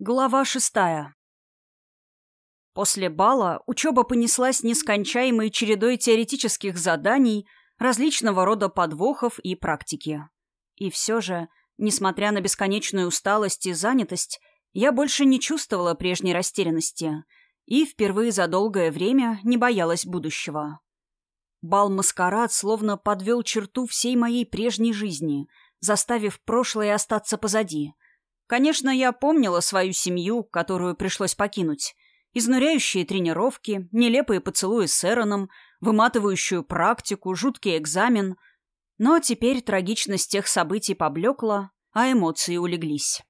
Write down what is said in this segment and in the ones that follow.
Глава шестая. После бала учеба понеслась нескончаемой чередой теоретических заданий, различного рода подвохов и практики. И все же, несмотря на бесконечную усталость и занятость, я больше не чувствовала прежней растерянности и впервые за долгое время не боялась будущего. Бал-маскарад словно подвел черту всей моей прежней жизни, заставив прошлое остаться позади — Конечно, я помнила свою семью, которую пришлось покинуть. Изнуряющие тренировки, нелепые поцелуи с Эроном, выматывающую практику, жуткий экзамен. Но теперь трагичность тех событий поблекла, а эмоции улеглись.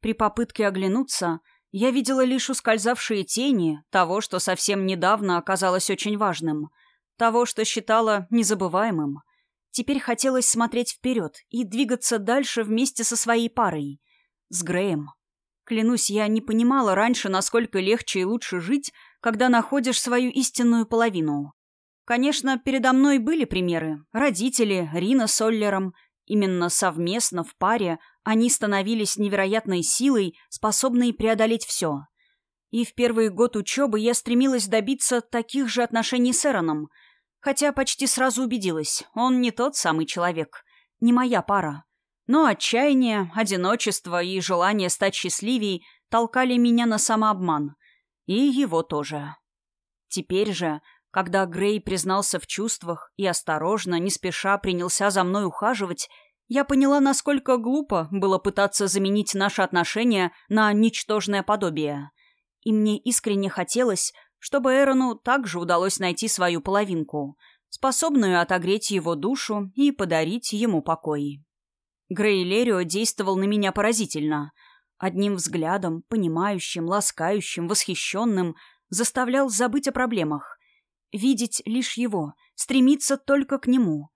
При попытке оглянуться я видела лишь ускользавшие тени того, что совсем недавно оказалось очень важным, того, что считала незабываемым. Теперь хотелось смотреть вперед и двигаться дальше вместе со своей парой, с Греем. Клянусь, я не понимала раньше, насколько легче и лучше жить, когда находишь свою истинную половину. Конечно, передо мной были примеры. Родители, Рина с Оллером. Именно совместно, в паре, они становились невероятной силой, способной преодолеть все. И в первый год учебы я стремилась добиться таких же отношений с Эроном, хотя почти сразу убедилась, он не тот самый человек, не моя пара. Но отчаяние, одиночество и желание стать счастливей толкали меня на самообман. И его тоже. Теперь же, когда Грей признался в чувствах и осторожно, не спеша принялся за мной ухаживать, я поняла, насколько глупо было пытаться заменить наши отношения на ничтожное подобие. И мне искренне хотелось, чтобы Эрону также удалось найти свою половинку, способную отогреть его душу и подарить ему покой. Грей Лерио действовал на меня поразительно. Одним взглядом, понимающим, ласкающим, восхищенным, заставлял забыть о проблемах. Видеть лишь его, стремиться только к нему.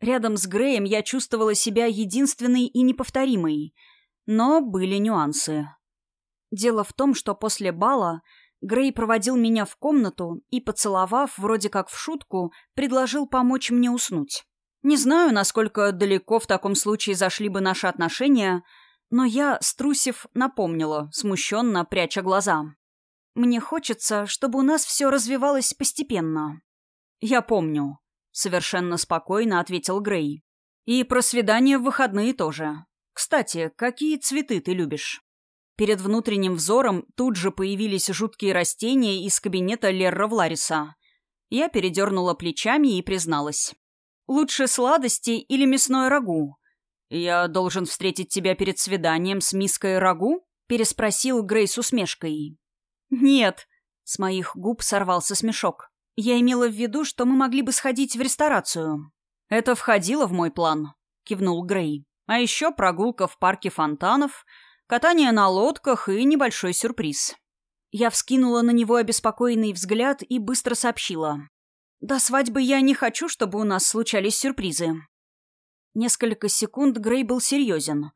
Рядом с Греем я чувствовала себя единственной и неповторимой. Но были нюансы. Дело в том, что после бала Грей проводил меня в комнату и, поцеловав, вроде как в шутку, предложил помочь мне уснуть. Не знаю, насколько далеко в таком случае зашли бы наши отношения, но я, струсив, напомнила, смущенно пряча глаза. «Мне хочется, чтобы у нас все развивалось постепенно». «Я помню», — совершенно спокойно ответил Грей. «И про свидание в выходные тоже. Кстати, какие цветы ты любишь?» Перед внутренним взором тут же появились жуткие растения из кабинета Лерра Влариса. Я передернула плечами и призналась. Лучше сладости или мясное рагу? Я должен встретить тебя перед свиданием с миской рагу? Переспросил Грей с усмешкой. Нет. С моих губ сорвался смешок. Я имела в виду, что мы могли бы сходить в ресторацию. Это входило в мой план, кивнул Грей. А еще прогулка в парке фонтанов, катание на лодках и небольшой сюрприз. Я вскинула на него обеспокоенный взгляд и быстро сообщила. До свадьбы я не хочу, чтобы у нас случались сюрпризы. Несколько секунд Грей был серьезен,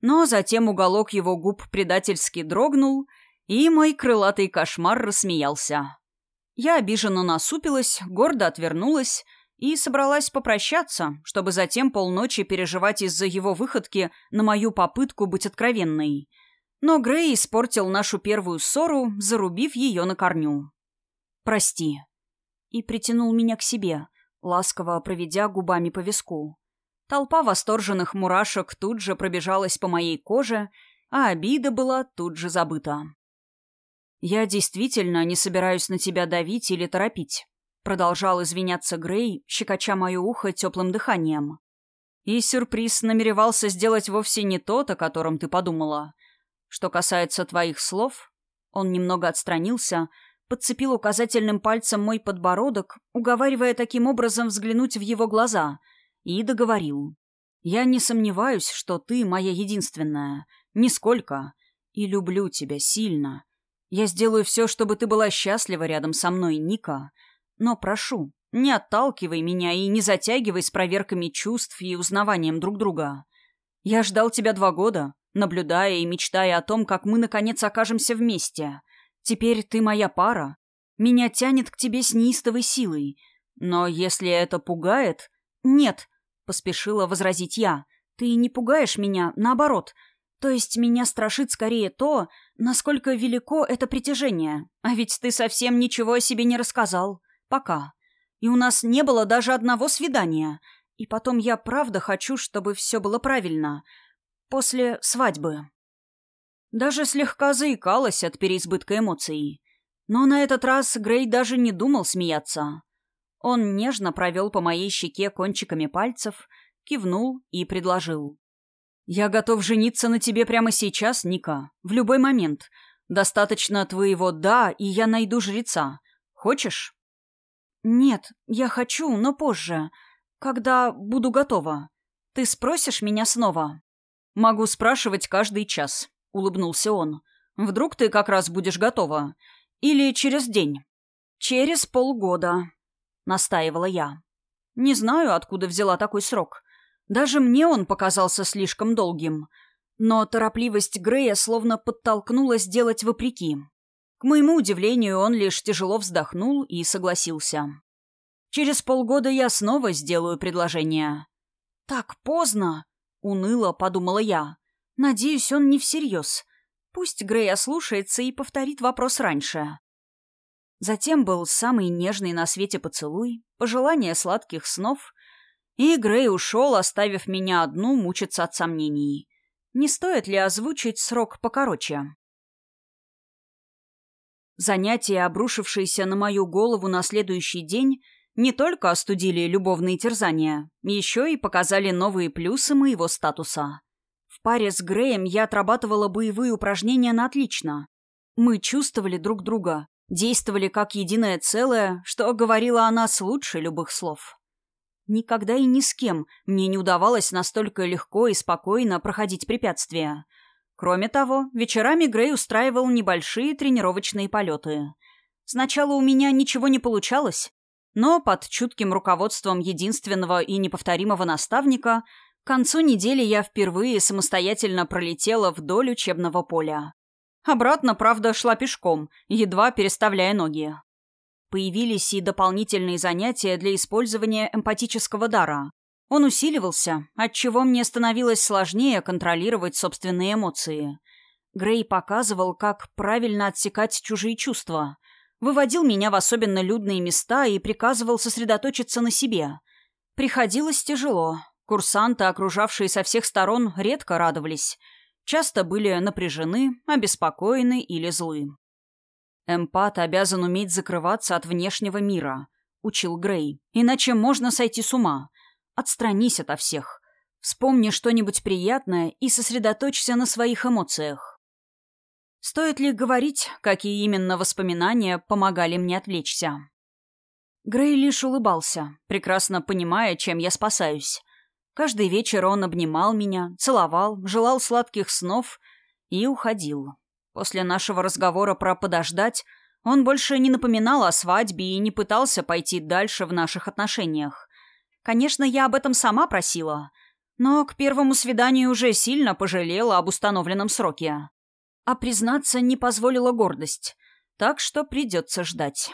но затем уголок его губ предательски дрогнул, и мой крылатый кошмар рассмеялся. Я обиженно насупилась, гордо отвернулась и собралась попрощаться, чтобы затем полночи переживать из-за его выходки на мою попытку быть откровенной. Но Грей испортил нашу первую ссору, зарубив ее на корню. «Прости», и притянул меня к себе, ласково проведя губами по виску. Толпа восторженных мурашек тут же пробежалась по моей коже, а обида была тут же забыта. «Я действительно не собираюсь на тебя давить или торопить», — продолжал извиняться Грей, щекоча мое ухо теплым дыханием. «И сюрприз намеревался сделать вовсе не тот, о котором ты подумала. Что касается твоих слов...» Он немного отстранился, — подцепил указательным пальцем мой подбородок, уговаривая таким образом взглянуть в его глаза, и договорил. «Я не сомневаюсь, что ты моя единственная. Нисколько. И люблю тебя сильно. Я сделаю все, чтобы ты была счастлива рядом со мной, Ника. Но прошу, не отталкивай меня и не затягивай с проверками чувств и узнаванием друг друга. Я ждал тебя два года, наблюдая и мечтая о том, как мы наконец окажемся вместе. Теперь ты моя пара. Меня тянет к тебе с неистовой силой. Но если это пугает... Нет, поспешила возразить я. Ты не пугаешь меня, наоборот. То есть меня страшит скорее то, насколько велико это притяжение. А ведь ты совсем ничего о себе не рассказал. Пока. И у нас не было даже одного свидания. И потом я правда хочу, чтобы все было правильно. После свадьбы. Даже слегка заикалась от переизбытка эмоций. Но на этот раз Грей даже не думал смеяться. Он нежно провел по моей щеке кончиками пальцев, кивнул и предложил. «Я готов жениться на тебе прямо сейчас, Ника. В любой момент. Достаточно твоего «да», и я найду жреца. Хочешь?» «Нет, я хочу, но позже. Когда буду готова. Ты спросишь меня снова?» «Могу спрашивать каждый час», — улыбнулся он. «Вдруг ты как раз будешь готова? Или через день?» «Через полгода», — настаивала я. «Не знаю, откуда взяла такой срок. Даже мне он показался слишком долгим. Но торопливость Грея словно подтолкнула сделать вопреки. К моему удивлению, он лишь тяжело вздохнул и согласился. «Через полгода я снова сделаю предложение». «Так поздно!» — уныло подумала я. «Надеюсь, он не всерьез. Пусть Грей ослушается и повторит вопрос раньше». Затем был самый нежный на свете поцелуй, пожелание сладких снов и Грей ушел, оставив меня одну мучиться от сомнений. Не стоит ли озвучить срок покороче? Занятия, обрушившиеся на мою голову на следующий день, не только остудили любовные терзания, еще и показали новые плюсы моего статуса. В паре с Греем я отрабатывала боевые упражнения на отлично. Мы чувствовали друг друга, действовали как единое целое, что говорило о нас лучше любых слов. Никогда и ни с кем мне не удавалось настолько легко и спокойно проходить препятствия. Кроме того, вечерами Грей устраивал небольшие тренировочные полеты. Сначала у меня ничего не получалось, но под чутким руководством единственного и неповторимого наставника к концу недели я впервые самостоятельно пролетела вдоль учебного поля. Обратно, правда, шла пешком, едва переставляя ноги. Появились и дополнительные занятия для использования эмпатического дара. Он усиливался, отчего мне становилось сложнее контролировать собственные эмоции. Грей показывал, как правильно отсекать чужие чувства. Выводил меня в особенно людные места и приказывал сосредоточиться на себе. Приходилось тяжело. Курсанты, окружавшие со всех сторон, редко радовались. Часто были напряжены, обеспокоены или злы. «Эмпат обязан уметь закрываться от внешнего мира», — учил Грей. «Иначе можно сойти с ума. Отстранись ото всех. Вспомни что-нибудь приятное и сосредоточься на своих эмоциях». Стоит ли говорить, какие именно воспоминания помогали мне отвлечься? Грей лишь улыбался, прекрасно понимая, чем я спасаюсь. Каждый вечер он обнимал меня, целовал, желал сладких снов и уходил. После нашего разговора про «подождать» он больше не напоминал о свадьбе и не пытался пойти дальше в наших отношениях. Конечно, я об этом сама просила, но к первому свиданию уже сильно пожалела об установленном сроке. А признаться не позволила гордость, так что придется ждать.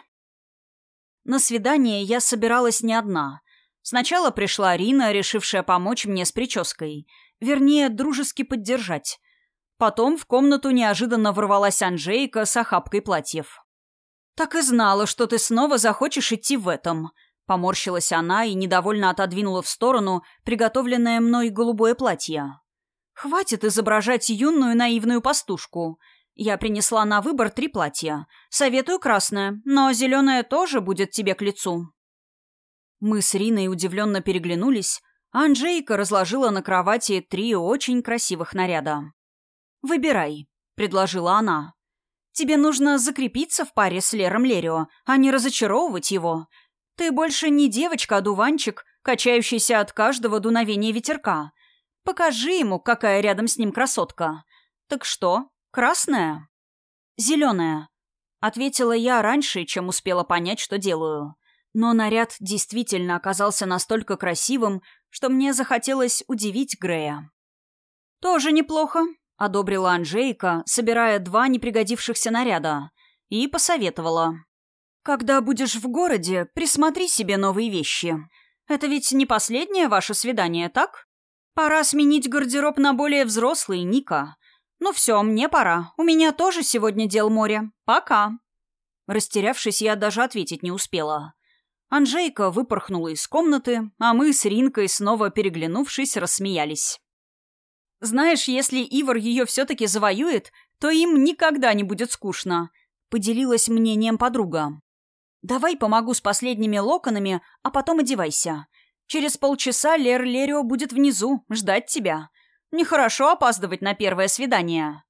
На свидание я собиралась не одна. Сначала пришла Рина, решившая помочь мне с прической. Вернее, дружески поддержать. Потом в комнату неожиданно ворвалась Анжейка с охапкой платьев. «Так и знала, что ты снова захочешь идти в этом», — поморщилась она и недовольно отодвинула в сторону приготовленное мной голубое платье. «Хватит изображать юную наивную пастушку. Я принесла на выбор три платья. Советую красное, но зеленое тоже будет тебе к лицу». Мы с Риной удивленно переглянулись, а Анжейка разложила на кровати три очень красивых наряда. «Выбирай», — предложила она. «Тебе нужно закрепиться в паре с Лером Лерио, а не разочаровывать его. Ты больше не девочка-одуванчик, качающийся от каждого дуновения ветерка. Покажи ему, какая рядом с ним красотка. Так что, красная?» «Зеленая», — ответила я раньше, чем успела понять, что делаю. Но наряд действительно оказался настолько красивым, что мне захотелось удивить Грея. «Тоже неплохо», — одобрила Анжейка, собирая два непригодившихся наряда, и посоветовала. «Когда будешь в городе, присмотри себе новые вещи. Это ведь не последнее ваше свидание, так? «Пора сменить гардероб на более взрослый, Ника. Ну все, мне пора. У меня тоже сегодня дел море. Пока». Растерявшись, я даже ответить не успела. Анжейка выпорхнула из комнаты, а мы с Ринкой, снова переглянувшись, рассмеялись. «Знаешь, если Ивар ее все-таки завоюет, то им никогда не будет скучно», — поделилась мнением подруга. «Давай помогу с последними локонами, а потом одевайся. Через полчаса Лер Лерио будет внизу, ждать тебя. Нехорошо опаздывать на первое свидание».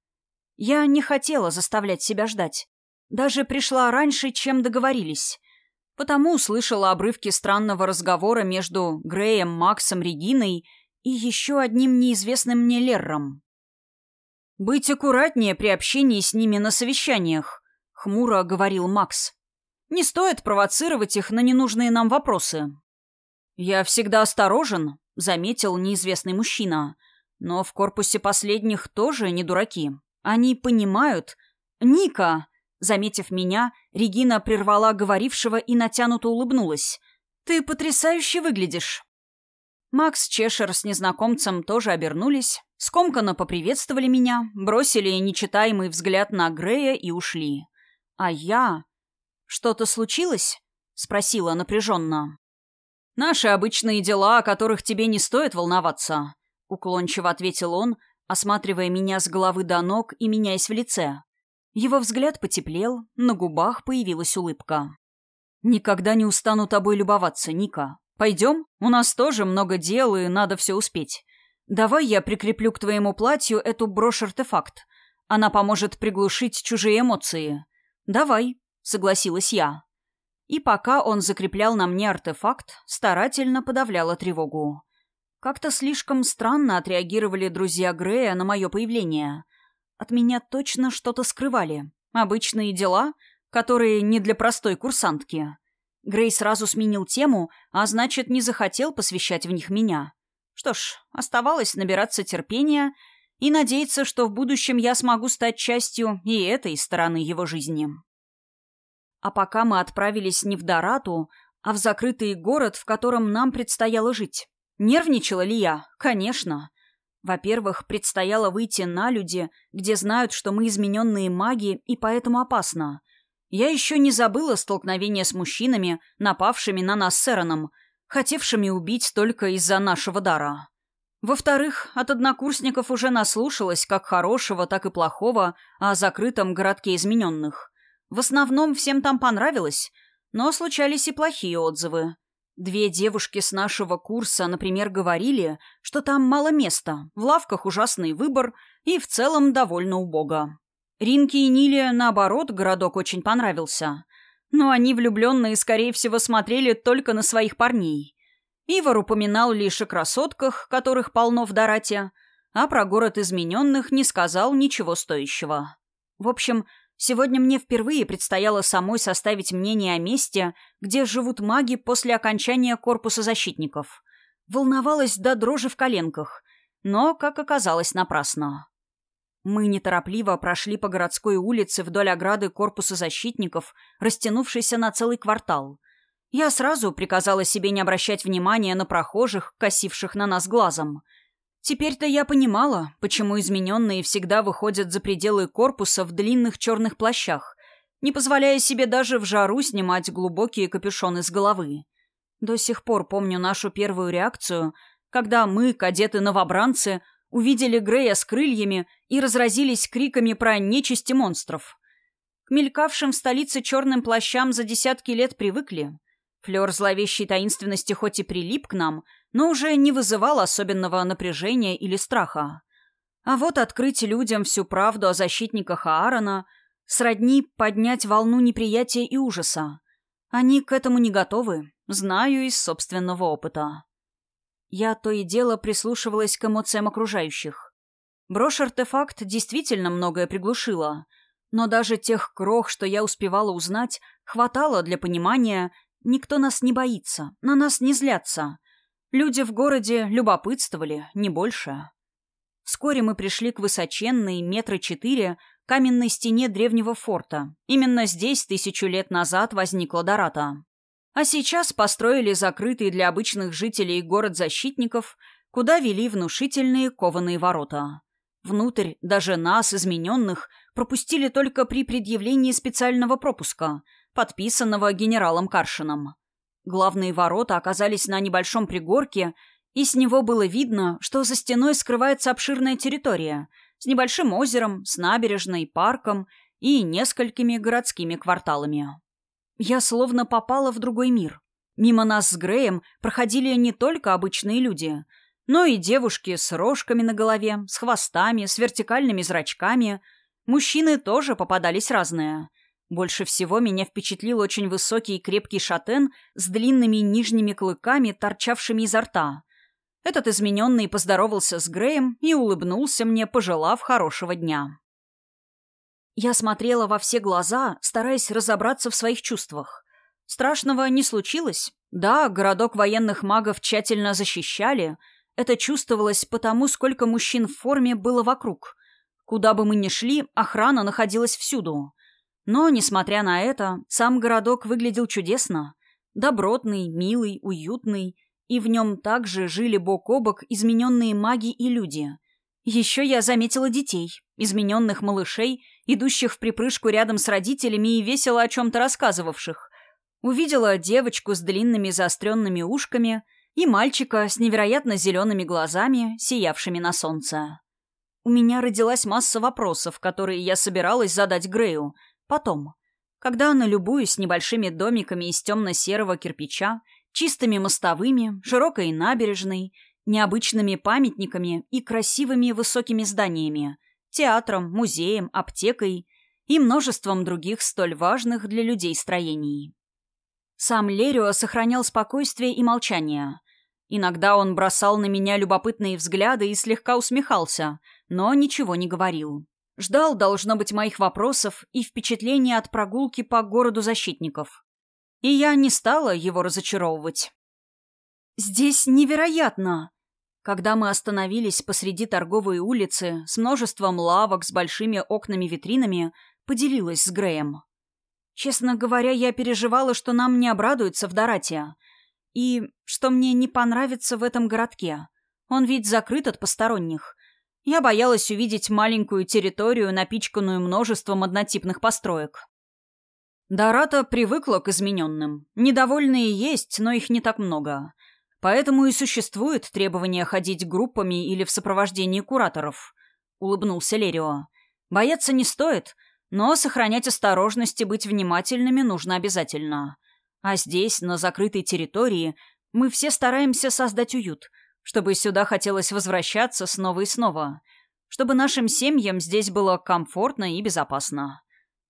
Я не хотела заставлять себя ждать. Даже пришла раньше, чем договорились. Потому услышала обрывки странного разговора между Греем, Максом, Региной и еще одним неизвестным мне Лерром. «Быть аккуратнее при общении с ними на совещаниях», — хмуро говорил Макс. «Не стоит провоцировать их на ненужные нам вопросы». «Я всегда осторожен», — заметил неизвестный мужчина. «Но в корпусе последних тоже не дураки. Они понимают...» «Ника!» Заметив меня, Регина прервала говорившего и натянуто улыбнулась. «Ты потрясающе выглядишь!» Макс Чешер с незнакомцем тоже обернулись, скомканно поприветствовали меня, бросили нечитаемый взгляд на Грея и ушли. А я... «Что-то случилось?» — спросила напряженно. «Наши обычные дела, о которых тебе не стоит волноваться», — уклончиво ответил он, осматривая меня с головы до ног и меняясь в лице. Его взгляд потеплел, на губах появилась улыбка. «Никогда не устану тобой любоваться, Ника. Пойдем? У нас тоже много дел, и надо все успеть. Давай я прикреплю к твоему платью эту брошь-артефакт. Она поможет приглушить чужие эмоции. Давай», — согласилась я. И пока он закреплял на мне артефакт, старательно подавляла тревогу. Как-то слишком странно отреагировали друзья Грея на мое появление — от меня точно что-то скрывали. Обычные дела, которые не для простой курсантки. Грей сразу сменил тему, а значит, не захотел посвящать в них меня. Что ж, оставалось набираться терпения и надеяться, что в будущем я смогу стать частью и этой стороны его жизни. А пока мы отправились не в Дорату, а в закрытый город, в котором нам предстояло жить. Нервничала ли я? Конечно. Во-первых, предстояло выйти на люди, где знают, что мы измененные маги, и поэтому опасно. Я еще не забыла столкновение с мужчинами, напавшими на нас с Эроном, хотевшими убить только из-за нашего дара. Во-вторых, от однокурсников уже наслушалась как хорошего, так и плохого о закрытом городке измененных. В основном всем там понравилось, но случались и плохие отзывы. Две девушки с нашего курса, например, говорили, что там мало места, в лавках ужасный выбор и в целом довольно убого. Ринке и Ниле, наоборот, городок очень понравился. Но они, влюбленные, скорее всего, смотрели только на своих парней. Ивар упоминал лишь о красотках, которых полно в Дорате, а про город измененных не сказал ничего стоящего. В общем, Сегодня мне впервые предстояло самой составить мнение о месте, где живут маги после окончания корпуса защитников. Волновалась до дрожи в коленках, но, как оказалось, напрасно. Мы неторопливо прошли по городской улице вдоль ограды корпуса защитников, растянувшейся на целый квартал. Я сразу приказала себе не обращать внимания на прохожих, косивших на нас глазом — Теперь-то я понимала, почему измененные всегда выходят за пределы корпуса в длинных черных плащах, не позволяя себе даже в жару снимать глубокие капюшоны с головы. До сих пор помню нашу первую реакцию, когда мы, кадеты-новобранцы, увидели Грея с крыльями и разразились криками про нечисти монстров. К мелькавшим в столице черным плащам за десятки лет привыкли. Флер зловещей таинственности хоть и прилип к нам — но уже не вызывал особенного напряжения или страха. А вот открыть людям всю правду о защитниках Аарона сродни поднять волну неприятия и ужаса. Они к этому не готовы, знаю из собственного опыта. Я то и дело прислушивалась к эмоциям окружающих. Брошь-артефакт действительно многое приглушила, но даже тех крох, что я успевала узнать, хватало для понимания, никто нас не боится, на нас не злятся, Люди в городе любопытствовали, не больше. Вскоре мы пришли к высоченной, метра четыре, каменной стене древнего форта. Именно здесь тысячу лет назад возникла Дората. А сейчас построили закрытый для обычных жителей город защитников, куда вели внушительные кованые ворота. Внутрь даже нас, измененных, пропустили только при предъявлении специального пропуска, подписанного генералом Каршином. Главные ворота оказались на небольшом пригорке, и с него было видно, что за стеной скрывается обширная территория с небольшим озером, с набережной, парком и несколькими городскими кварталами. Я словно попала в другой мир. Мимо нас с Греем проходили не только обычные люди, но и девушки с рожками на голове, с хвостами, с вертикальными зрачками. Мужчины тоже попадались разные. Больше всего меня впечатлил очень высокий и крепкий шатен с длинными нижними клыками, торчавшими изо рта. Этот измененный поздоровался с Греем и улыбнулся мне, пожелав хорошего дня. Я смотрела во все глаза, стараясь разобраться в своих чувствах. Страшного не случилось. Да, городок военных магов тщательно защищали. Это чувствовалось потому, сколько мужчин в форме было вокруг. Куда бы мы ни шли, охрана находилась всюду. Но, несмотря на это, сам городок выглядел чудесно. Добротный, милый, уютный. И в нем также жили бок о бок измененные маги и люди. Еще я заметила детей, измененных малышей, идущих в припрыжку рядом с родителями и весело о чем-то рассказывавших. Увидела девочку с длинными заостренными ушками и мальчика с невероятно зелеными глазами, сиявшими на солнце. У меня родилась масса вопросов, которые я собиралась задать Грею, потом, когда налюбуюсь небольшими домиками из темно-серого кирпича, чистыми мостовыми, широкой набережной, необычными памятниками и красивыми высокими зданиями, театром, музеем, аптекой и множеством других столь важных для людей строений. Сам Лерио сохранял спокойствие и молчание. Иногда он бросал на меня любопытные взгляды и слегка усмехался, но ничего не говорил. Ждал, должно быть, моих вопросов и впечатления от прогулки по городу защитников. И я не стала его разочаровывать. «Здесь невероятно!» Когда мы остановились посреди торговой улицы с множеством лавок с большими окнами-витринами, поделилась с Греем. Честно говоря, я переживала, что нам не обрадуются в Дорате. И что мне не понравится в этом городке. Он ведь закрыт от посторонних. Я боялась увидеть маленькую территорию, напичканную множеством однотипных построек. Дората привыкла к измененным. Недовольные есть, но их не так много. Поэтому и существует требование ходить группами или в сопровождении кураторов. Улыбнулся Лерио. Бояться не стоит — но сохранять осторожность и быть внимательными нужно обязательно. А здесь, на закрытой территории, мы все стараемся создать уют, чтобы сюда хотелось возвращаться снова и снова, чтобы нашим семьям здесь было комфортно и безопасно.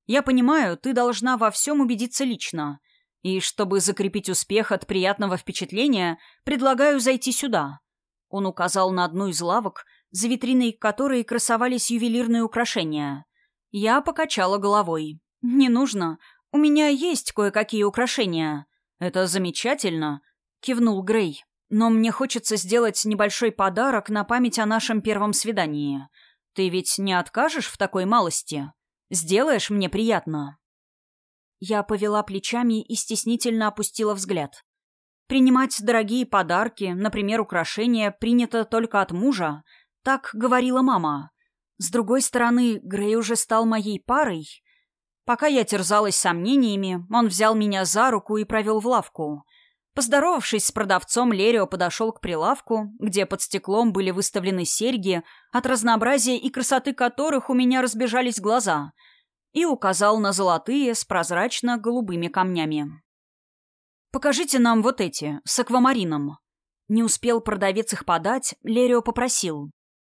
Я понимаю, ты должна во всем убедиться лично. И чтобы закрепить успех от приятного впечатления, предлагаю зайти сюда. Он указал на одну из лавок, за витриной которой красовались ювелирные украшения. Я покачала головой. «Не нужно. У меня есть кое-какие украшения». «Это замечательно», — кивнул Грей. «Но мне хочется сделать небольшой подарок на память о нашем первом свидании. Ты ведь не откажешь в такой малости? Сделаешь мне приятно?» Я повела плечами и стеснительно опустила взгляд. Принимать дорогие подарки, например, украшения, принято только от мужа. Так говорила мама. С другой стороны, Грей уже стал моей парой. Пока я терзалась сомнениями, он взял меня за руку и провел в лавку. Поздоровавшись с продавцом, Лерио подошел к прилавку, где под стеклом были выставлены серьги, от разнообразия и красоты которых у меня разбежались глаза, и указал на золотые с прозрачно-голубыми камнями. «Покажите нам вот эти, с аквамарином». Не успел продавец их подать, Лерио попросил.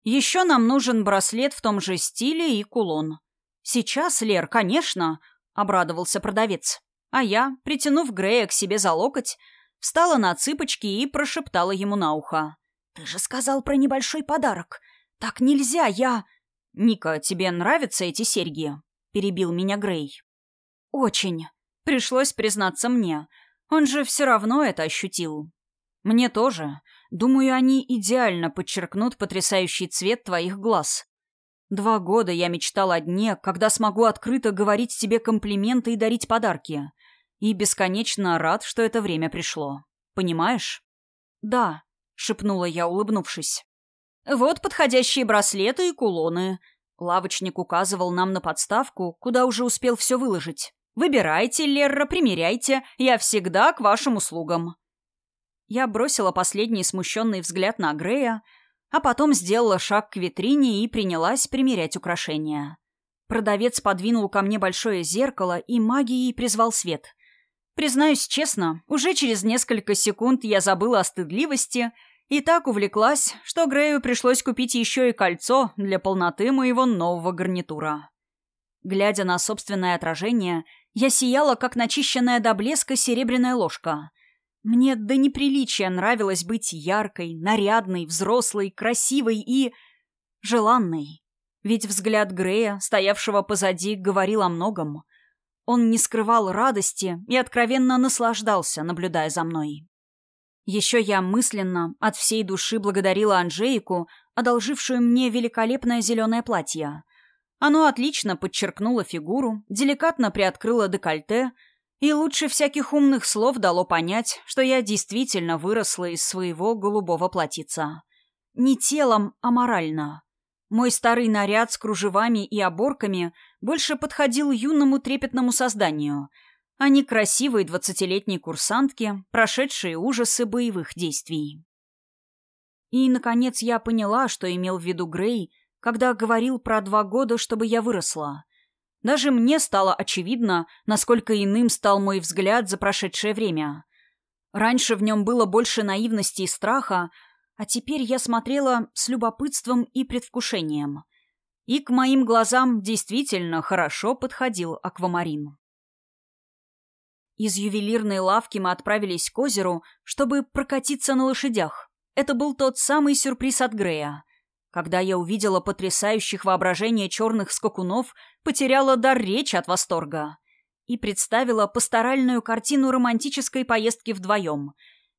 Еще нам нужен браслет в том же стиле и кулон. Сейчас, Лер, конечно, обрадовался продавец. А я, притянув Грея к себе за локоть, встала на цыпочки и прошептала ему на ухо. «Ты же сказал про небольшой подарок. Так нельзя, я...» «Ника, тебе нравятся эти серьги?» — перебил меня Грей. «Очень. Пришлось признаться мне. Он же все равно это ощутил». «Мне тоже. Думаю, они идеально подчеркнут потрясающий цвет твоих глаз. Два года я мечтал о дне, когда смогу открыто говорить тебе комплименты и дарить подарки. И бесконечно рад, что это время пришло. Понимаешь? Да, — шепнула я, улыбнувшись. «Вот подходящие браслеты и кулоны». Лавочник указывал нам на подставку, куда уже успел все выложить. «Выбирайте, Лерра, примеряйте. Я всегда к вашим услугам». Я бросила последний смущенный взгляд на Грея, а потом сделала шаг к витрине и принялась примерять украшения. Продавец подвинул ко мне большое зеркало и магией призвал свет. Признаюсь честно, уже через несколько секунд я забыла о стыдливости и так увлеклась, что Грею пришлось купить еще и кольцо для полноты моего нового гарнитура. Глядя на собственное отражение, я сияла, как начищенная до блеска серебряная ложка. Мне до неприличия нравилось быть яркой, нарядной, взрослой, красивой и... желанной. Ведь взгляд Грея, стоявшего позади, говорил о многом. Он не скрывал радости и откровенно наслаждался, наблюдая за мной. Еще я мысленно, от всей души благодарила Анжейку, одолжившую мне великолепное зеленое платье. Оно отлично подчеркнуло фигуру, деликатно приоткрыло декольте — и лучше всяких умных слов дало понять, что я действительно выросла из своего голубого платьица. Не телом, а морально. Мой старый наряд с кружевами и оборками больше подходил юному трепетному созданию, а не красивой двадцатилетней курсантке, прошедшей ужасы боевых действий. И, наконец, я поняла, что имел в виду Грей, когда говорил про два года, чтобы я выросла — даже мне стало очевидно, насколько иным стал мой взгляд за прошедшее время. Раньше в нем было больше наивности и страха, а теперь я смотрела с любопытством и предвкушением. И к моим глазам действительно хорошо подходил аквамарин. Из ювелирной лавки мы отправились к озеру, чтобы прокатиться на лошадях. Это был тот самый сюрприз от Грея. Когда я увидела потрясающих воображение черных скакунов, потеряла дар речи от восторга. И представила пасторальную картину романтической поездки вдвоем,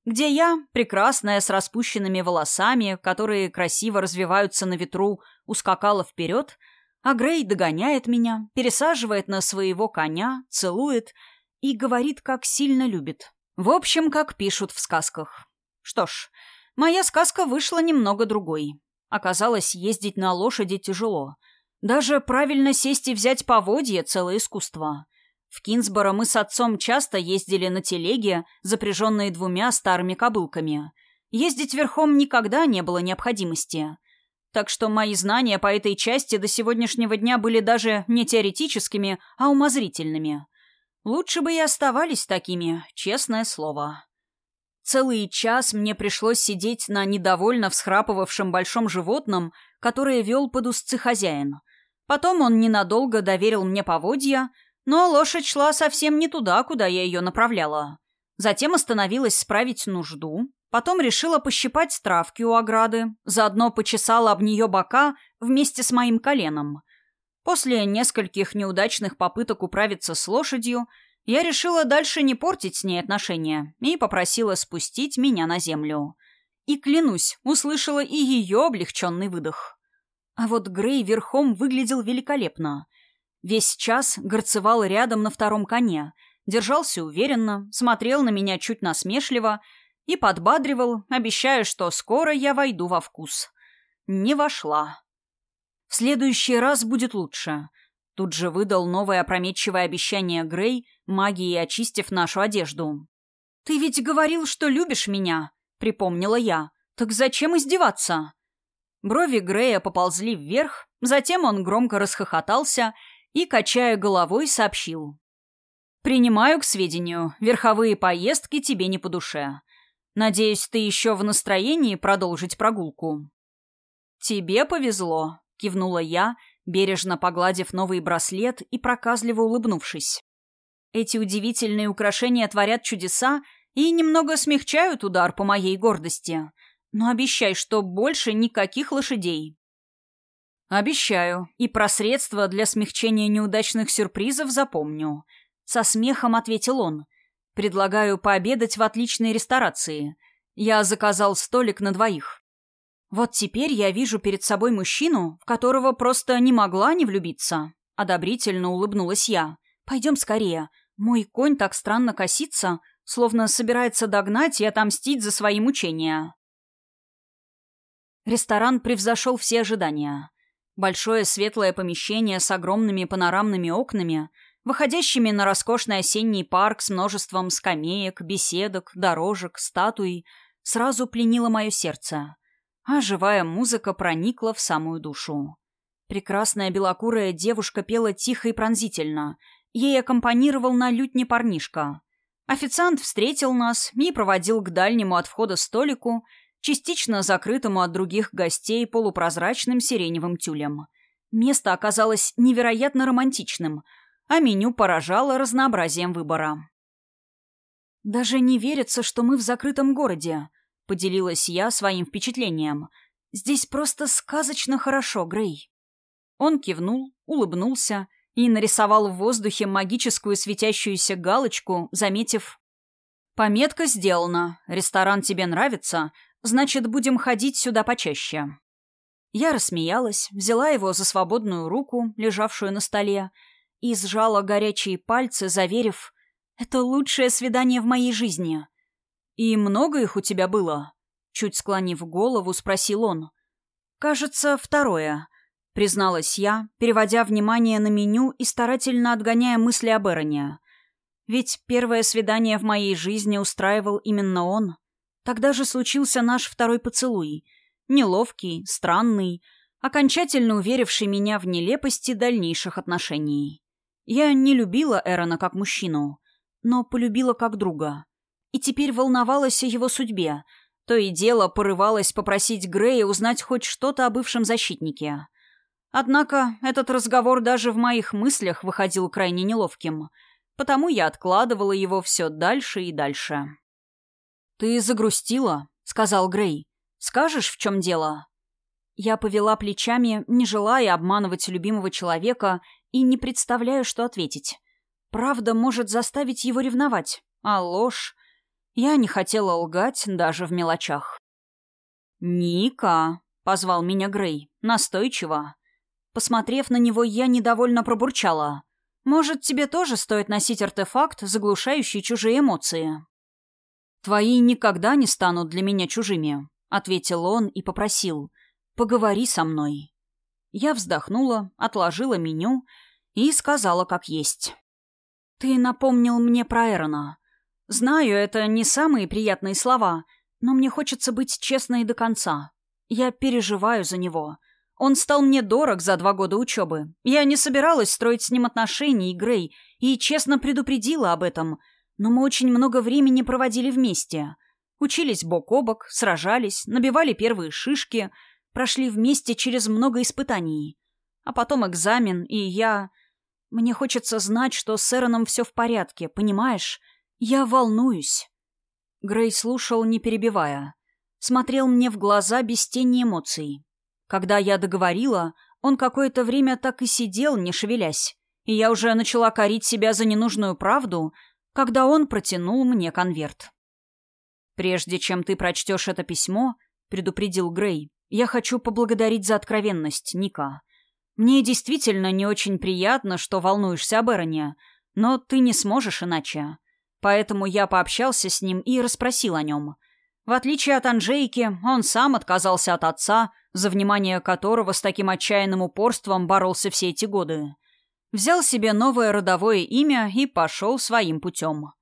где я, прекрасная с распущенными волосами, которые красиво развиваются на ветру, ускакала вперед, а Грей догоняет меня, пересаживает на своего коня, целует и говорит, как сильно любит. В общем, как пишут в сказках. Что ж, моя сказка вышла немного другой. Оказалось, ездить на лошади тяжело. Даже правильно сесть и взять поводье — целое искусство. В Кинсборо мы с отцом часто ездили на телеге, запряженные двумя старыми кобылками. Ездить верхом никогда не было необходимости. Так что мои знания по этой части до сегодняшнего дня были даже не теоретическими, а умозрительными. Лучше бы и оставались такими, честное слово. Целый час мне пришлось сидеть на недовольно всхрапывавшем большом животном, которое вел под узцы хозяин. Потом он ненадолго доверил мне поводья, но лошадь шла совсем не туда, куда я ее направляла. Затем остановилась справить нужду, потом решила пощипать травки у ограды, заодно почесала об нее бока вместе с моим коленом. После нескольких неудачных попыток управиться с лошадью – я решила дальше не портить с ней отношения и попросила спустить меня на землю. И, клянусь, услышала и ее облегченный выдох. А вот Грей верхом выглядел великолепно. Весь час горцевал рядом на втором коне, держался уверенно, смотрел на меня чуть насмешливо и подбадривал, обещая, что скоро я войду во вкус. Не вошла. В следующий раз будет лучше. Тут же выдал новое опрометчивое обещание Грей, магией очистив нашу одежду. «Ты ведь говорил, что любишь меня», — припомнила я. «Так зачем издеваться?» Брови Грея поползли вверх, затем он громко расхохотался и, качая головой, сообщил. «Принимаю к сведению, верховые поездки тебе не по душе. Надеюсь, ты еще в настроении продолжить прогулку?» «Тебе повезло», — кивнула я, бережно погладив новый браслет и проказливо улыбнувшись. Эти удивительные украшения творят чудеса и немного смягчают удар по моей гордости. Но обещай, что больше никаких лошадей. Обещаю, и про средства для смягчения неудачных сюрпризов запомню. Со смехом ответил он. Предлагаю пообедать в отличной ресторации. Я заказал столик на двоих. Вот теперь я вижу перед собой мужчину, в которого просто не могла не влюбиться. Одобрительно улыбнулась я. Пойдем скорее. Мой конь так странно косится, словно собирается догнать и отомстить за свои мучения. Ресторан превзошел все ожидания. Большое светлое помещение с огромными панорамными окнами, выходящими на роскошный осенний парк с множеством скамеек, беседок, дорожек, статуй, сразу пленило мое сердце, а живая музыка проникла в самую душу. Прекрасная белокурая девушка пела тихо и пронзительно. Ей аккомпанировал на лютне парнишка. Официант встретил нас и проводил к дальнему от входа столику, частично закрытому от других гостей полупрозрачным сиреневым тюлем. Место оказалось невероятно романтичным, а меню поражало разнообразием выбора. «Даже не верится, что мы в закрытом городе», — поделилась я своим впечатлением. «Здесь просто сказочно хорошо, Грей». Он кивнул, улыбнулся и нарисовал в воздухе магическую светящуюся галочку, заметив «Пометка сделана. Ресторан тебе нравится? Значит, будем ходить сюда почаще». Я рассмеялась, взяла его за свободную руку, лежавшую на столе, и сжала горячие пальцы, заверив «Это лучшее свидание в моей жизни». «И много их у тебя было?» Чуть склонив голову, спросил он. «Кажется, второе призналась я, переводя внимание на меню и старательно отгоняя мысли об Эроне. Ведь первое свидание в моей жизни устраивал именно он. Тогда же случился наш второй поцелуй. Неловкий, странный, окончательно уверивший меня в нелепости дальнейших отношений. Я не любила Эрона как мужчину, но полюбила как друга. И теперь волновалась о его судьбе. То и дело порывалась попросить Грея узнать хоть что-то о бывшем защитнике. Однако этот разговор даже в моих мыслях выходил крайне неловким, потому я откладывала его все дальше и дальше. «Ты загрустила», — сказал Грей. «Скажешь, в чем дело?» Я повела плечами, не желая обманывать любимого человека и не представляю, что ответить. Правда может заставить его ревновать, а ложь... Я не хотела лгать даже в мелочах. «Ника», — позвал меня Грей, настойчиво. Посмотрев на него, я недовольно пробурчала. «Может, тебе тоже стоит носить артефакт, заглушающий чужие эмоции?» «Твои никогда не станут для меня чужими», — ответил он и попросил. «Поговори со мной». Я вздохнула, отложила меню и сказала, как есть. «Ты напомнил мне про Эрона. Знаю, это не самые приятные слова, но мне хочется быть честной до конца. Я переживаю за него. Он стал мне дорог за два года учебы. Я не собиралась строить с ним отношения, и Грей, и честно предупредила об этом. Но мы очень много времени проводили вместе. Учились бок о бок, сражались, набивали первые шишки, прошли вместе через много испытаний. А потом экзамен, и я... Мне хочется знать, что с Эроном все в порядке, понимаешь? Я волнуюсь. Грей слушал, не перебивая. Смотрел мне в глаза без тени эмоций. Когда я договорила, он какое-то время так и сидел, не шевелясь. И я уже начала корить себя за ненужную правду, когда он протянул мне конверт. «Прежде чем ты прочтешь это письмо», — предупредил Грей, — «я хочу поблагодарить за откровенность, Ника. Мне действительно не очень приятно, что волнуешься об Эроне, но ты не сможешь иначе. Поэтому я пообщался с ним и расспросил о нем. В отличие от Анжейки, он сам отказался от отца, за внимание которого с таким отчаянным упорством боролся все эти годы. Взял себе новое родовое имя и пошел своим путем.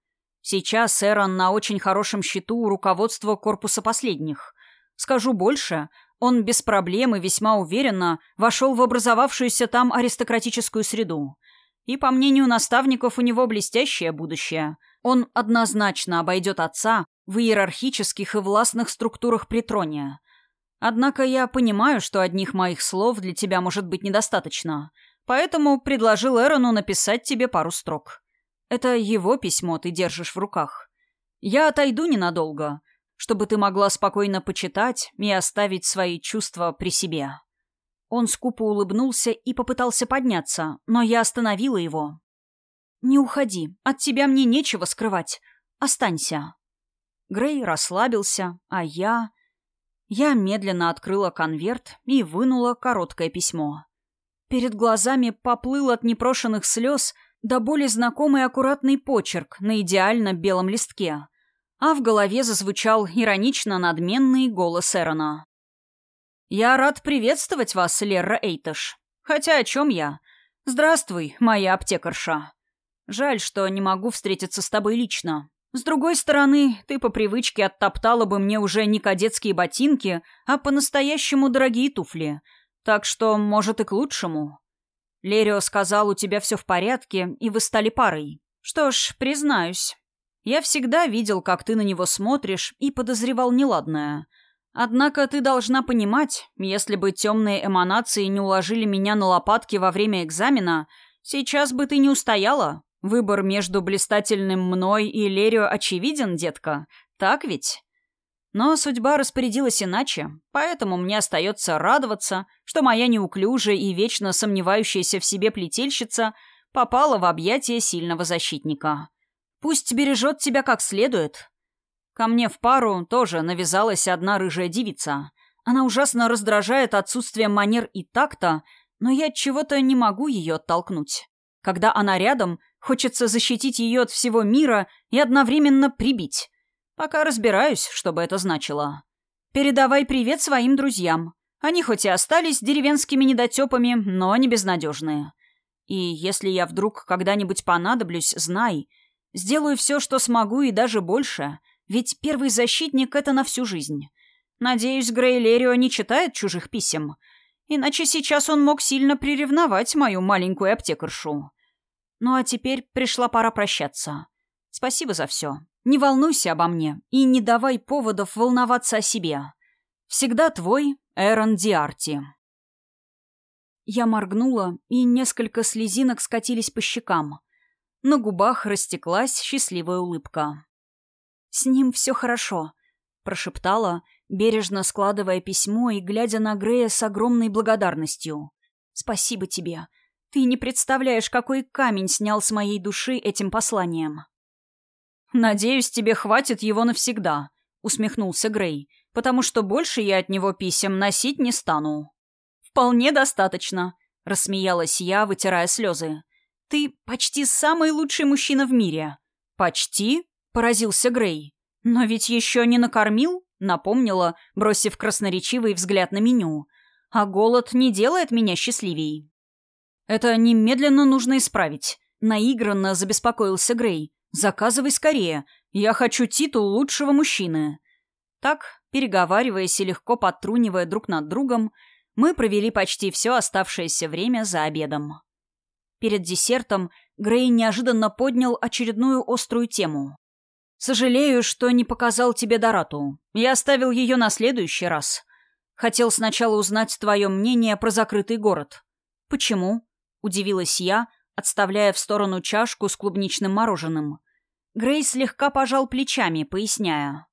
Сейчас Эрон на очень хорошем счету у руководства корпуса последних. Скажу больше, он без проблем и весьма уверенно вошел в образовавшуюся там аристократическую среду. И, по мнению наставников, у него блестящее будущее. Он однозначно обойдет отца в иерархических и властных структурах при. Однако я понимаю, что одних моих слов для тебя может быть недостаточно, поэтому предложил Эрону написать тебе пару строк. Это его письмо ты держишь в руках. Я отойду ненадолго, чтобы ты могла спокойно почитать и оставить свои чувства при себе». Он скупо улыбнулся и попытался подняться, но я остановила его. «Не уходи, от тебя мне нечего скрывать. Останься». Грей расслабился, а я... Я медленно открыла конверт и вынула короткое письмо. Перед глазами поплыл от непрошенных слез до боли знакомый аккуратный почерк на идеально белом листке, а в голове зазвучал иронично надменный голос Эрона. «Я рад приветствовать вас, Лерра Эйташ. Хотя о чем я? Здравствуй, моя аптекарша. Жаль, что не могу встретиться с тобой лично. С другой стороны, ты по привычке оттоптала бы мне уже не кадетские ботинки, а по-настоящему дорогие туфли. Так что, может, и к лучшему. Лерио сказал, у тебя все в порядке, и вы стали парой. Что ж, признаюсь, я всегда видел, как ты на него смотришь, и подозревал неладное. Однако ты должна понимать, если бы темные эманации не уложили меня на лопатки во время экзамена, сейчас бы ты не устояла. Выбор между блистательным мной и Лерио очевиден, детка. Так ведь? Но судьба распорядилась иначе, поэтому мне остается радоваться, что моя неуклюжая и вечно сомневающаяся в себе плетельщица попала в объятия сильного защитника. Пусть бережет тебя как следует. Ко мне в пару тоже навязалась одна рыжая девица. Она ужасно раздражает отсутствием манер и такта, но я чего-то не могу ее оттолкнуть. Когда она рядом, хочется защитить ее от всего мира и одновременно прибить. Пока разбираюсь, что бы это значило. Передавай привет своим друзьям. Они хоть и остались деревенскими недотепами, но не безнадежные. И если я вдруг когда-нибудь понадоблюсь, знай — Сделаю все, что смогу, и даже больше, ведь первый защитник — это на всю жизнь. Надеюсь, Грей Лерио не читает чужих писем, иначе сейчас он мог сильно приревновать мою маленькую аптекаршу. Ну а теперь пришла пора прощаться. Спасибо за все. Не волнуйся обо мне и не давай поводов волноваться о себе. Всегда твой Эрон Диарти. Я моргнула, и несколько слезинок скатились по щекам. На губах растеклась счастливая улыбка. «С ним все хорошо», — прошептала, бережно складывая письмо и глядя на Грея с огромной благодарностью. «Спасибо тебе. Ты не представляешь, какой камень снял с моей души этим посланием». «Надеюсь, тебе хватит его навсегда», — усмехнулся Грей, «потому что больше я от него писем носить не стану». «Вполне достаточно», — рассмеялась я, вытирая слезы. «Ты почти самый лучший мужчина в мире». «Почти?» — поразился Грей. «Но ведь еще не накормил?» — напомнила, бросив красноречивый взгляд на меню. «А голод не делает меня счастливей». «Это немедленно нужно исправить», — наигранно забеспокоился Грей. «Заказывай скорее. Я хочу титул лучшего мужчины». Так, переговариваясь и легко подтрунивая друг над другом, мы провели почти все оставшееся время за обедом. Перед десертом Грей неожиданно поднял очередную острую тему. «Сожалею, что не показал тебе Дорату. Я оставил ее на следующий раз. Хотел сначала узнать твое мнение про закрытый город». «Почему?» — удивилась я, отставляя в сторону чашку с клубничным мороженым. Грей слегка пожал плечами, поясняя.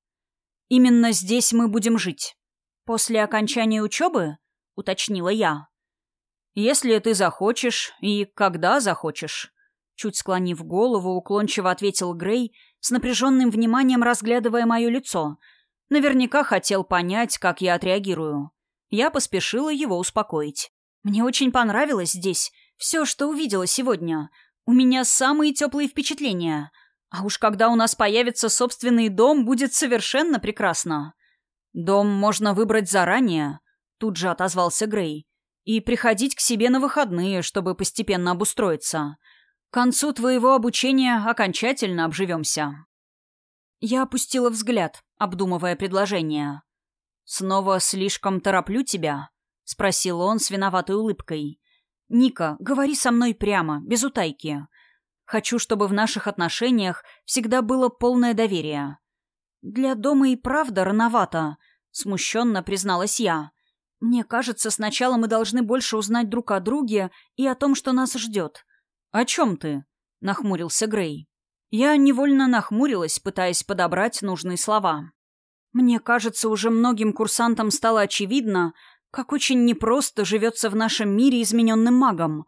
«Именно здесь мы будем жить. После окончания учебы?» — уточнила я. «Если ты захочешь и когда захочешь», — чуть склонив голову, уклончиво ответил Грей, с напряженным вниманием разглядывая мое лицо. Наверняка хотел понять, как я отреагирую. Я поспешила его успокоить. «Мне очень понравилось здесь все, что увидела сегодня. У меня самые теплые впечатления. А уж когда у нас появится собственный дом, будет совершенно прекрасно». «Дом можно выбрать заранее», — тут же отозвался Грей и приходить к себе на выходные, чтобы постепенно обустроиться. К концу твоего обучения окончательно обживемся». Я опустила взгляд, обдумывая предложение. «Снова слишком тороплю тебя?» — спросил он с виноватой улыбкой. «Ника, говори со мной прямо, без утайки. Хочу, чтобы в наших отношениях всегда было полное доверие». «Для дома и правда рановато», — смущенно призналась я. «Мне кажется, сначала мы должны больше узнать друг о друге и о том, что нас ждет». «О чем ты?» — нахмурился Грей. Я невольно нахмурилась, пытаясь подобрать нужные слова. «Мне кажется, уже многим курсантам стало очевидно, как очень непросто живется в нашем мире измененным магом.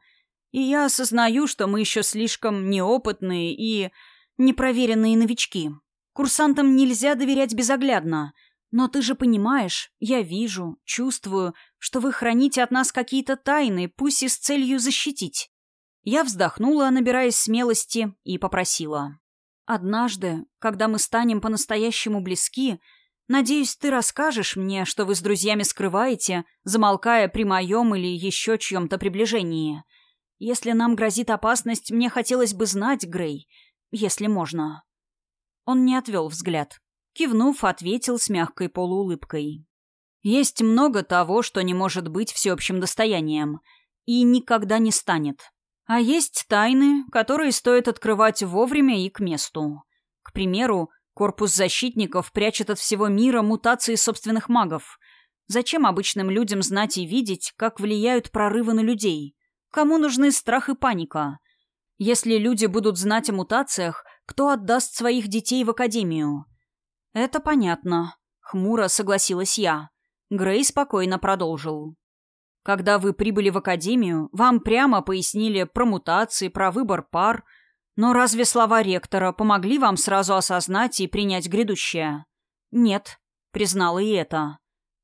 И я осознаю, что мы еще слишком неопытные и непроверенные новички. Курсантам нельзя доверять безоглядно — но ты же понимаешь, я вижу, чувствую, что вы храните от нас какие-то тайны, пусть и с целью защитить. Я вздохнула, набираясь смелости, и попросила. Однажды, когда мы станем по-настоящему близки, Надеюсь, ты расскажешь мне, что вы с друзьями скрываете, замолкая при моем или еще чьем-то приближении. Если нам грозит опасность, мне хотелось бы знать, Грей, если можно». Он не отвел взгляд. Кивнув, ответил с мягкой полуулыбкой. «Есть много того, что не может быть всеобщим достоянием, и никогда не станет. А есть тайны, которые стоит открывать вовремя и к месту. К примеру, корпус защитников прячет от всего мира мутации собственных магов. Зачем обычным людям знать и видеть, как влияют прорывы на людей? Кому нужны страх и паника? Если люди будут знать о мутациях, кто отдаст своих детей в академию? Это понятно. Хмуро согласилась я. Грей спокойно продолжил. Когда вы прибыли в академию, вам прямо пояснили про мутации, про выбор пар. Но разве слова ректора помогли вам сразу осознать и принять грядущее? Нет, признала и это.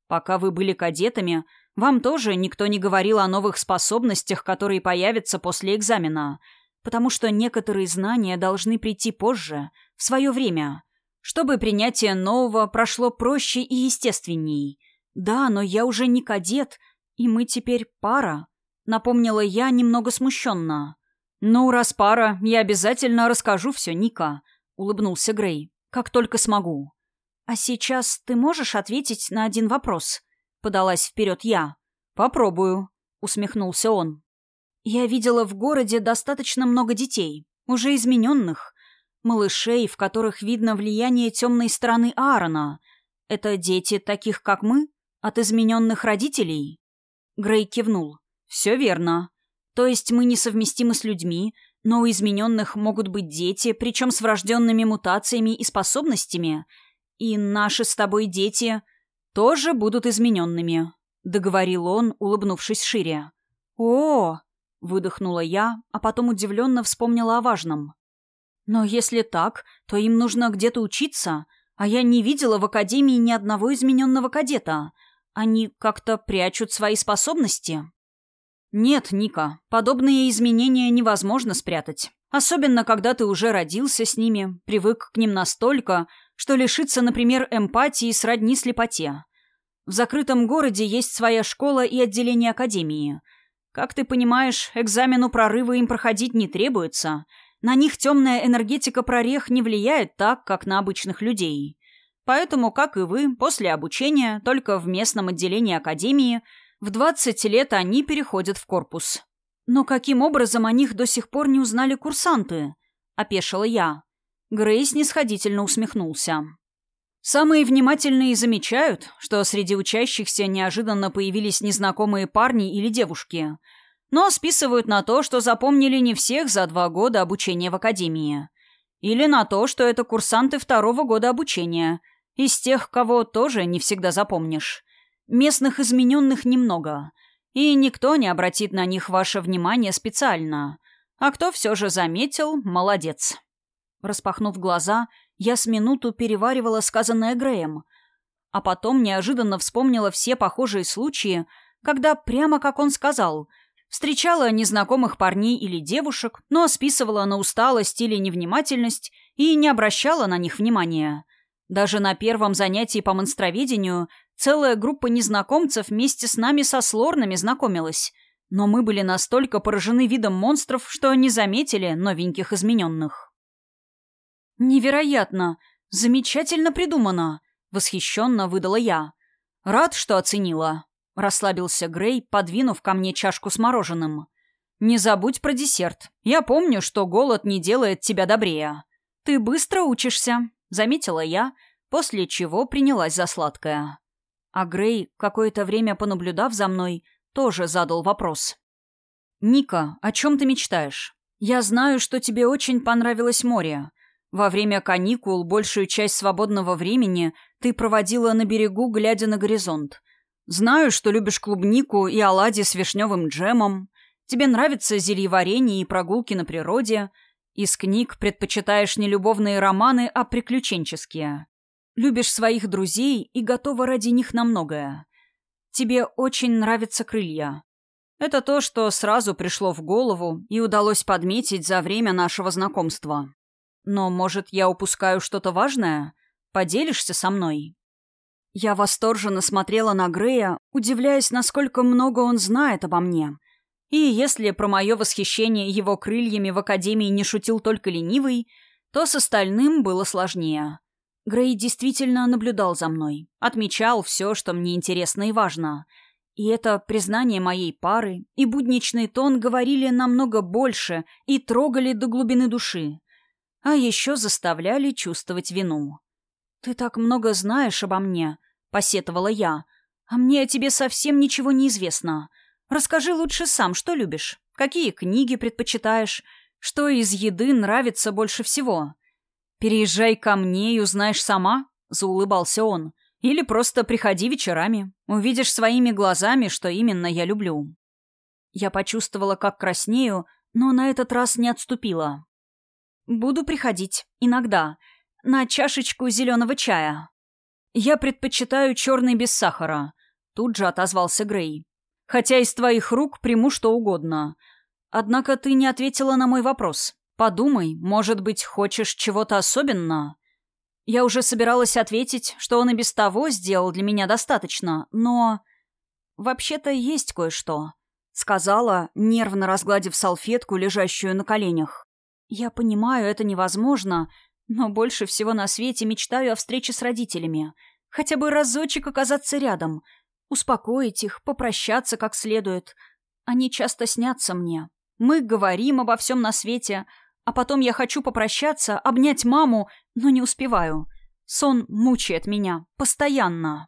Пока вы были кадетами, вам тоже никто не говорил о новых способностях, которые появятся после экзамена, потому что некоторые знания должны прийти позже, в свое время, чтобы принятие нового прошло проще и естественней. Да, но я уже не кадет — «И мы теперь пара?» — напомнила я немного смущенно. «Ну, раз пара, я обязательно расскажу все, Ника», — улыбнулся Грей. «Как только смогу». «А сейчас ты можешь ответить на один вопрос?» — подалась вперед я. «Попробую», — усмехнулся он. «Я видела в городе достаточно много детей, уже измененных, малышей, в которых видно влияние темной стороны Аарона. Это дети таких, как мы, от измененных родителей?» Грей кивнул. «Все верно. То есть мы несовместимы с людьми, но у измененных могут быть дети, причем с врожденными мутациями и способностями. И наши с тобой дети тоже будут измененными», — договорил он, улыбнувшись шире. «О!», выдохнула я, а потом удивленно вспомнила о важном. «Но если так, то им нужно где-то учиться, а я не видела в академии ни одного измененного кадета». Они как-то прячут свои способности? Нет, Ника, подобные изменения невозможно спрятать. Особенно, когда ты уже родился с ними, привык к ним настолько, что лишиться, например, эмпатии сродни слепоте. В закрытом городе есть своя школа и отделение академии. Как ты понимаешь, экзамену прорыва им проходить не требуется. На них темная энергетика прорех не влияет так, как на обычных людей. Поэтому, как и вы, после обучения, только в местном отделении академии, в 20 лет они переходят в корпус. Но каким образом о них до сих пор не узнали курсанты? Опешила я. Грейс нисходительно усмехнулся. Самые внимательные замечают, что среди учащихся неожиданно появились незнакомые парни или девушки, но списывают на то, что запомнили не всех за два года обучения в академии. Или на то, что это курсанты второго года обучения, из тех, кого тоже не всегда запомнишь. Местных измененных немного, и никто не обратит на них ваше внимание специально. А кто все же заметил, молодец. Распахнув глаза, я с минуту переваривала сказанное Греем, а потом неожиданно вспомнила все похожие случаи, когда, прямо как он сказал, встречала незнакомых парней или девушек, но списывала на усталость или невнимательность и не обращала на них внимания. Даже на первом занятии по монстроведению целая группа незнакомцев вместе с нами со слорнами знакомилась. Но мы были настолько поражены видом монстров, что не заметили новеньких измененных. «Невероятно! Замечательно придумано!» — восхищенно выдала я. «Рад, что оценила», — расслабился Грей, подвинув ко мне чашку с мороженым. «Не забудь про десерт. Я помню, что голод не делает тебя добрее. Ты быстро учишься», заметила я, после чего принялась за сладкое. А Грей, какое-то время понаблюдав за мной, тоже задал вопрос. «Ника, о чем ты мечтаешь? Я знаю, что тебе очень понравилось море. Во время каникул большую часть свободного времени ты проводила на берегу, глядя на горизонт. Знаю, что любишь клубнику и оладьи с вишневым джемом. Тебе нравится зельеварение и прогулки на природе — из книг предпочитаешь не любовные романы, а приключенческие. Любишь своих друзей и готова ради них на многое. Тебе очень нравятся крылья. Это то, что сразу пришло в голову и удалось подметить за время нашего знакомства. Но, может, я упускаю что-то важное? Поделишься со мной?» Я восторженно смотрела на Грея, удивляясь, насколько много он знает обо мне. И если про мое восхищение его крыльями в Академии не шутил только ленивый, то с остальным было сложнее. Грей действительно наблюдал за мной, отмечал все, что мне интересно и важно. И это признание моей пары и будничный тон говорили намного больше и трогали до глубины души. А еще заставляли чувствовать вину. «Ты так много знаешь обо мне», — посетовала я. «А мне о тебе совсем ничего не известно. Расскажи лучше сам, что любишь? Какие книги предпочитаешь? Что из еды нравится больше всего?» «Переезжай ко мне и узнаешь сама», — заулыбался он. «Или просто приходи вечерами. Увидишь своими глазами, что именно я люблю». Я почувствовала, как краснею, но на этот раз не отступила. «Буду приходить. Иногда на чашечку зеленого чая. Я предпочитаю черный без сахара. Тут же отозвался Грей. Хотя из твоих рук приму что угодно. Однако ты не ответила на мой вопрос. Подумай, может быть, хочешь чего-то особенного? Я уже собиралась ответить, что он и без того сделал для меня достаточно, но... Вообще-то есть кое-что. Сказала, нервно разгладив салфетку, лежащую на коленях. Я понимаю, это невозможно, но больше всего на свете мечтаю о встрече с родителями. Хотя бы разочек оказаться рядом. Успокоить их, попрощаться как следует. Они часто снятся мне. Мы говорим обо всем на свете, а потом я хочу попрощаться, обнять маму, но не успеваю. Сон мучает меня. Постоянно.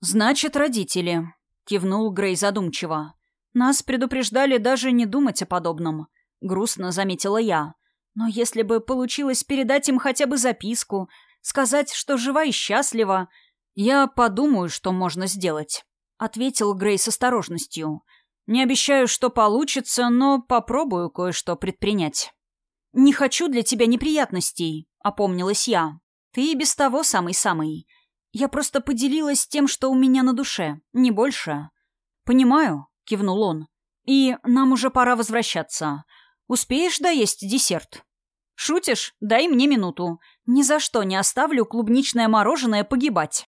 «Значит, родители», — кивнул Грей задумчиво. «Нас предупреждали даже не думать о подобном», — грустно заметила я. Но если бы получилось передать им хотя бы записку, сказать, что жива и счастлива, я подумаю, что можно сделать», — ответил Грей с осторожностью. «Не обещаю, что получится, но попробую кое-что предпринять». «Не хочу для тебя неприятностей», — опомнилась я. «Ты и без того самый-самый. Я просто поделилась тем, что у меня на душе, не больше». «Понимаю», — кивнул он. «И нам уже пора возвращаться. Успеешь доесть десерт?» «Шутишь? Дай мне минуту. Ни за что не оставлю клубничное мороженое погибать».